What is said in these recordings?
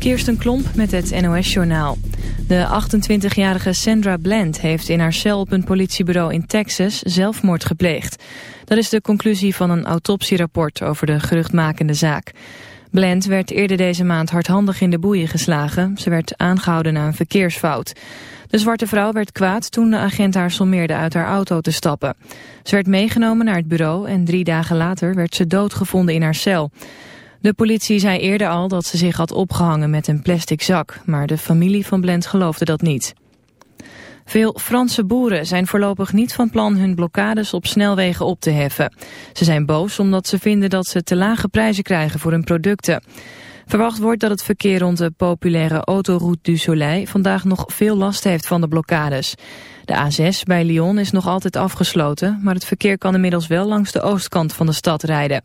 Kirsten Klomp met het NOS-journaal. De 28-jarige Sandra Bland heeft in haar cel op een politiebureau in Texas zelfmoord gepleegd. Dat is de conclusie van een autopsierapport over de geruchtmakende zaak. Bland werd eerder deze maand hardhandig in de boeien geslagen. Ze werd aangehouden na een verkeersfout. De zwarte vrouw werd kwaad toen de agent haar sommeerde uit haar auto te stappen. Ze werd meegenomen naar het bureau en drie dagen later werd ze doodgevonden in haar cel. De politie zei eerder al dat ze zich had opgehangen met een plastic zak, maar de familie van Blend geloofde dat niet. Veel Franse boeren zijn voorlopig niet van plan hun blokkades op snelwegen op te heffen. Ze zijn boos omdat ze vinden dat ze te lage prijzen krijgen voor hun producten. Verwacht wordt dat het verkeer rond de populaire Autoroute du Soleil vandaag nog veel last heeft van de blokkades. De A6 bij Lyon is nog altijd afgesloten, maar het verkeer kan inmiddels wel langs de oostkant van de stad rijden.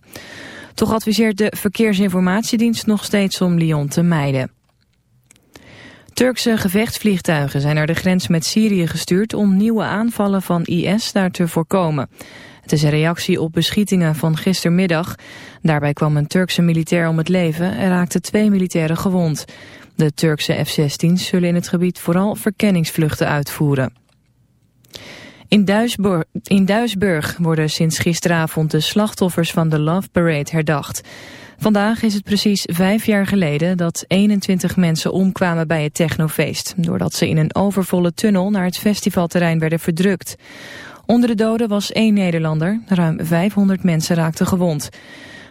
Toch adviseert de Verkeersinformatiedienst nog steeds om Lyon te mijden. Turkse gevechtsvliegtuigen zijn naar de grens met Syrië gestuurd om nieuwe aanvallen van IS daar te voorkomen. Het is een reactie op beschietingen van gistermiddag. Daarbij kwam een Turkse militair om het leven en raakten twee militairen gewond. De Turkse F-16's zullen in het gebied vooral verkenningsvluchten uitvoeren. In Duisburg, in Duisburg worden sinds gisteravond de slachtoffers van de Love Parade herdacht. Vandaag is het precies vijf jaar geleden dat 21 mensen omkwamen bij het technofeest... doordat ze in een overvolle tunnel naar het festivalterrein werden verdrukt. Onder de doden was één Nederlander, ruim 500 mensen raakten gewond.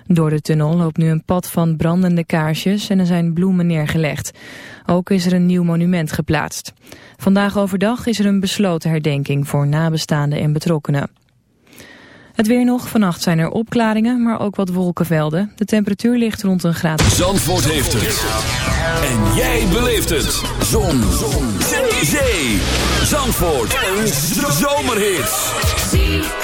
Door de tunnel loopt nu een pad van brandende kaarsjes en er zijn bloemen neergelegd. Ook is er een nieuw monument geplaatst. Vandaag overdag is er een besloten herdenking voor nabestaanden en betrokkenen. Het weer nog. Vannacht zijn er opklaringen, maar ook wat wolkenvelden. De temperatuur ligt rond een graad. Zandvoort heeft het. En jij beleeft het. Zon. Zon. Zee. Zandvoort. Een zomerhit.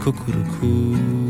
cuckoo-cuckoo.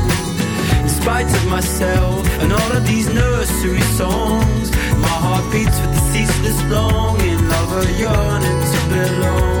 spite of myself and all of these nursery songs. My heart beats with the ceaseless longing of a yearning to belong.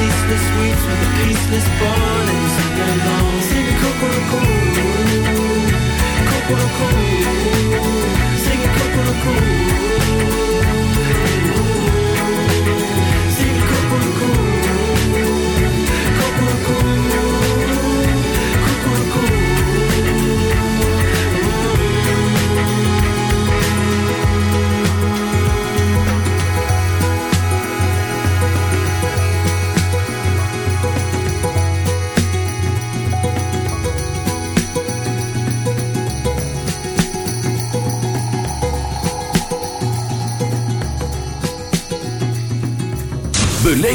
ceaseless weeps, with the peaceless burning to belong. Sing cuckoo-cuckoo, cuckoo-cuckoo, sing cuckoo-cuckoo. Sing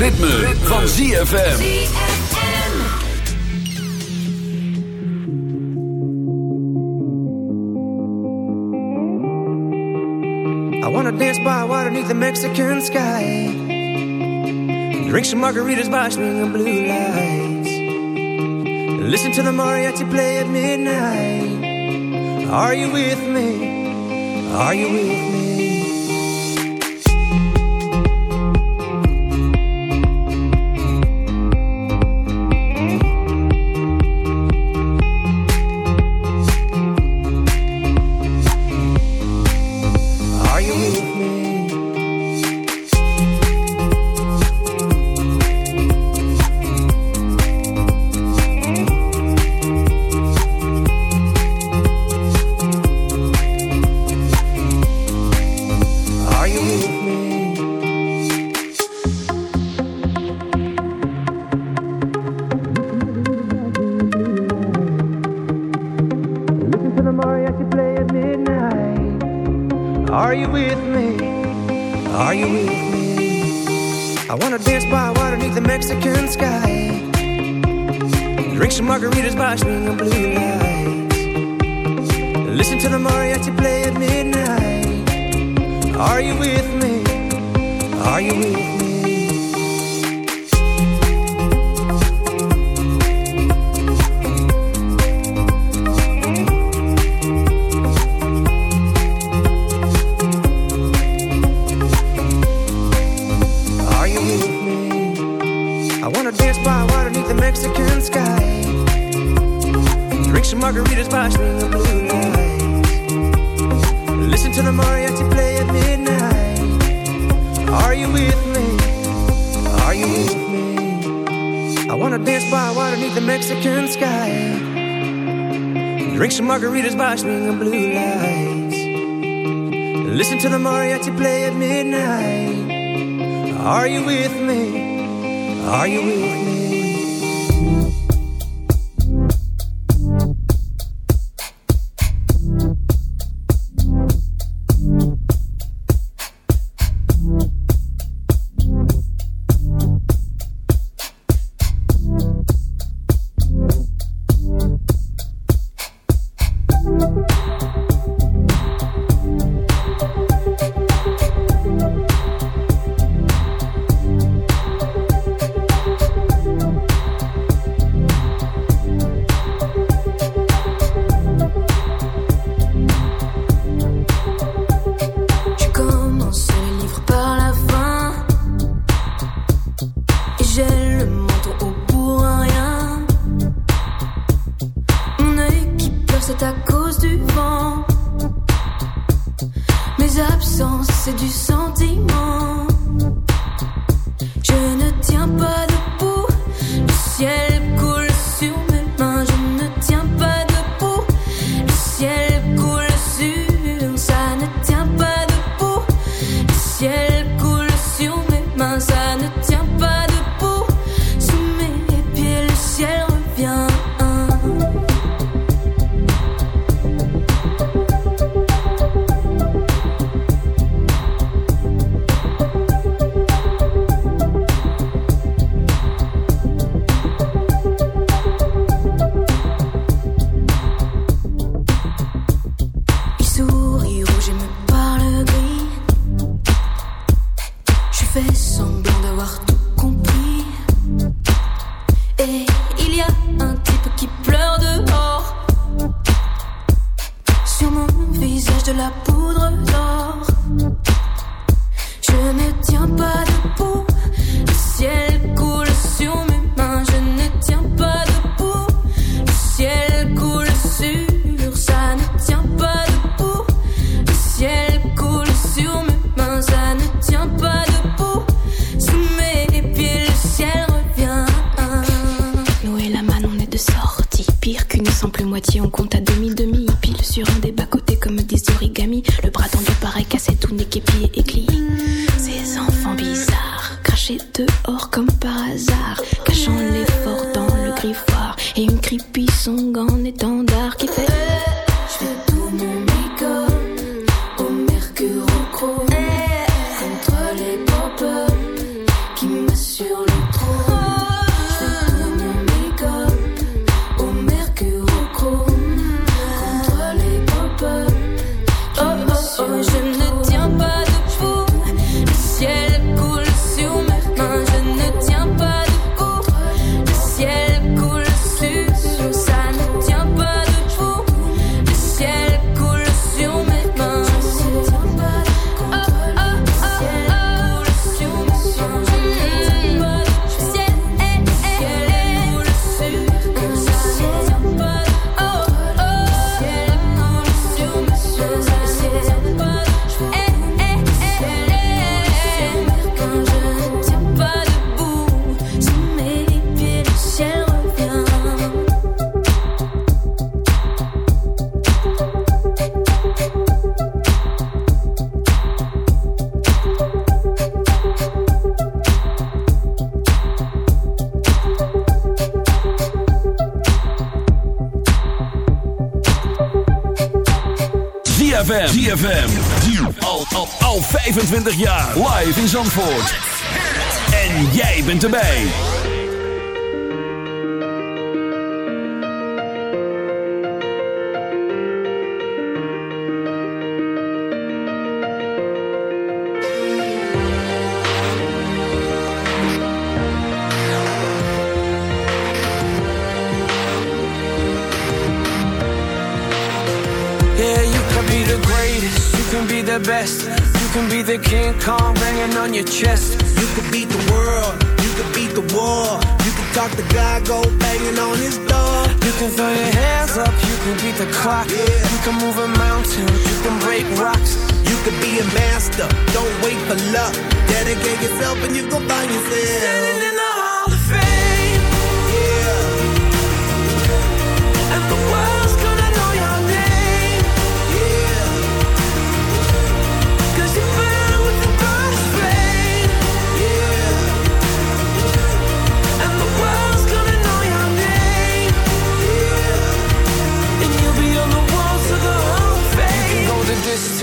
ritme, ritme. van ZFM. I wanna dance by water beneath the Mexican sky. Drink some margaritas by swinging blue lights. Listen to the mariachi play at midnight. Are you with me? Are you with me? is watching the blue light. Listen to the mariachi play at midnight. Are you with me? Are you with me? I wanna dance by water beneath the Mexican sky. Drink some margaritas watching the blue lights. Listen to the mariachi play at midnight. Are you with me? Are you with me?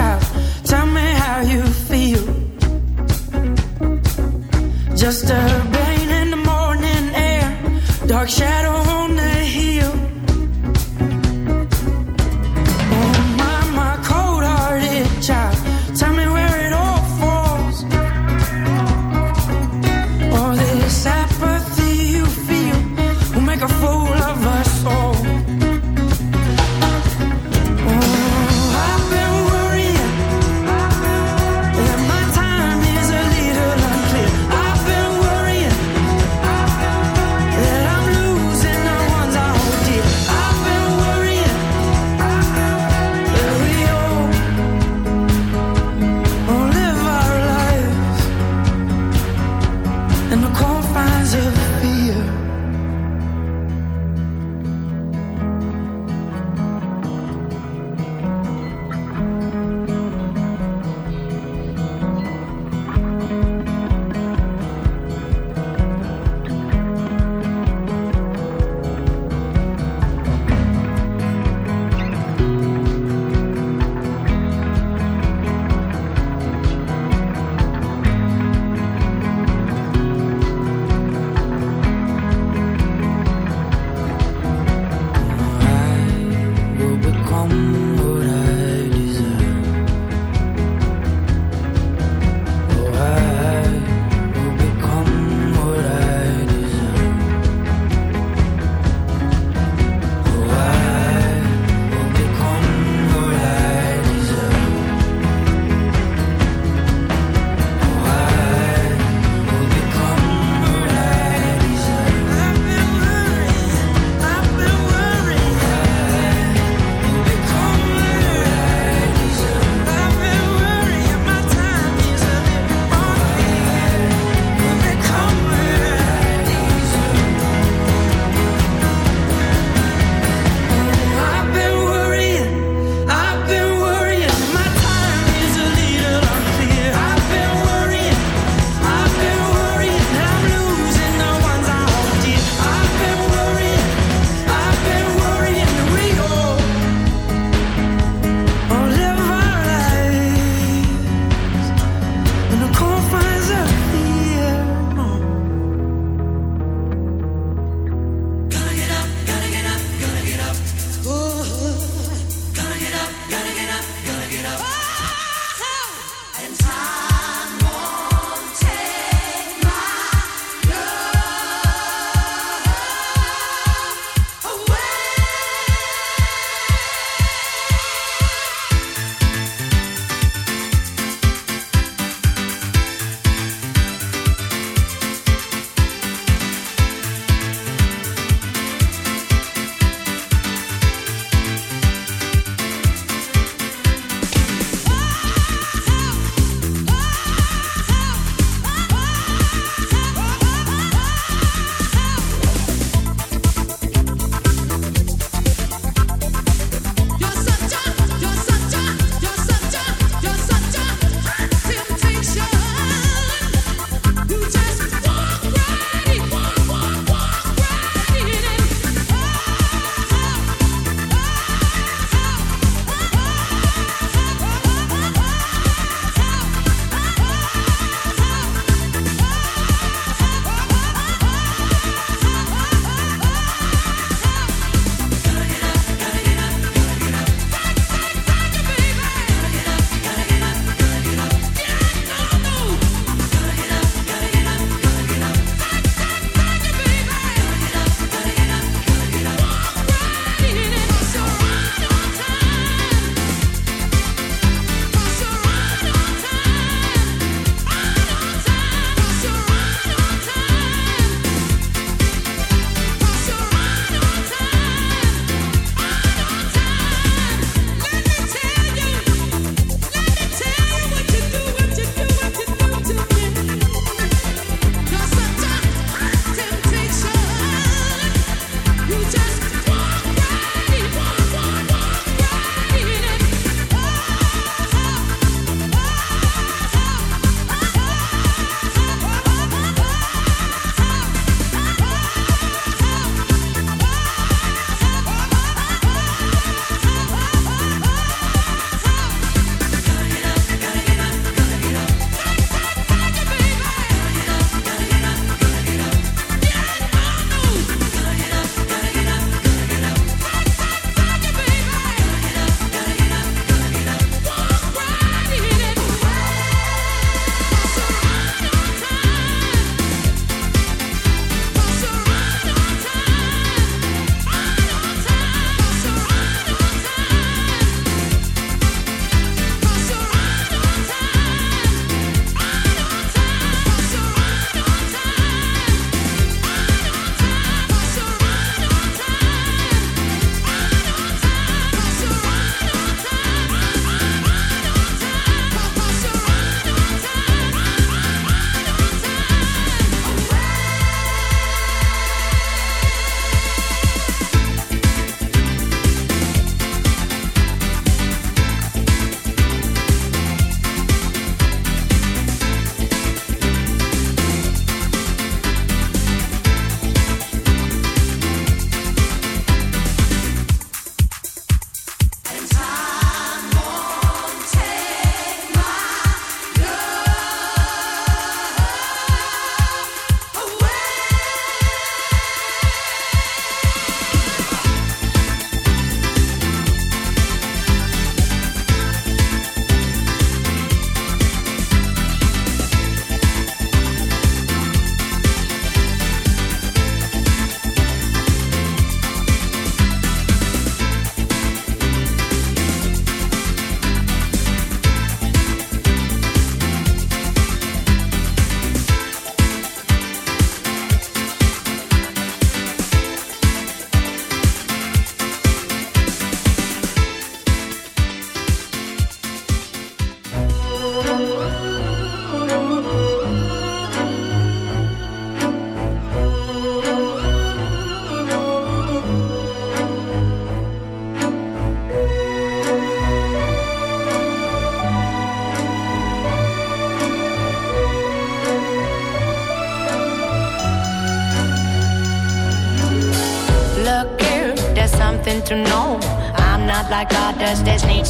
Child, tell me how you feel. Just a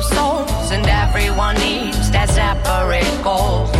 Of souls, and everyone needs that separate goal.